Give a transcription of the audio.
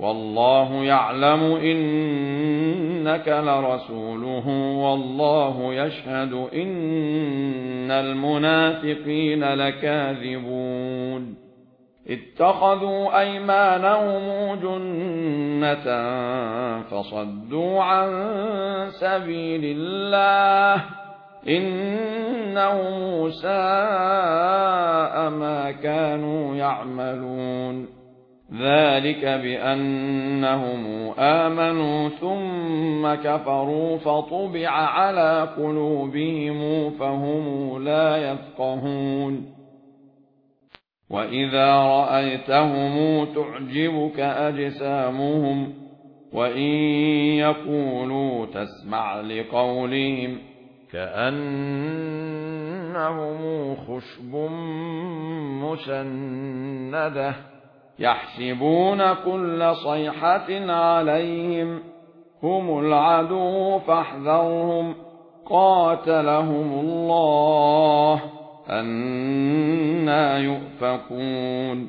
والله يعلم إنك لرسوله والله يشهد إن المنافقين لكاذبون. اتخذوا أيمانهم جنة فصدوا عن سبيل الله. إنهم ساء ما كانوا يعملون. ذلك بأنهم آمنوا ثم كفروا فطبع على قلوبهم فهم لا يفقهون. وإذا رأيتهم تعجبك أجسامهم وإن يقولوا تسمع لقولهم كأنهم خشب مسنده يحسبون كل صيحة عليهم هم العدو فاحذرهم قاتلهم الله أنا يؤفكون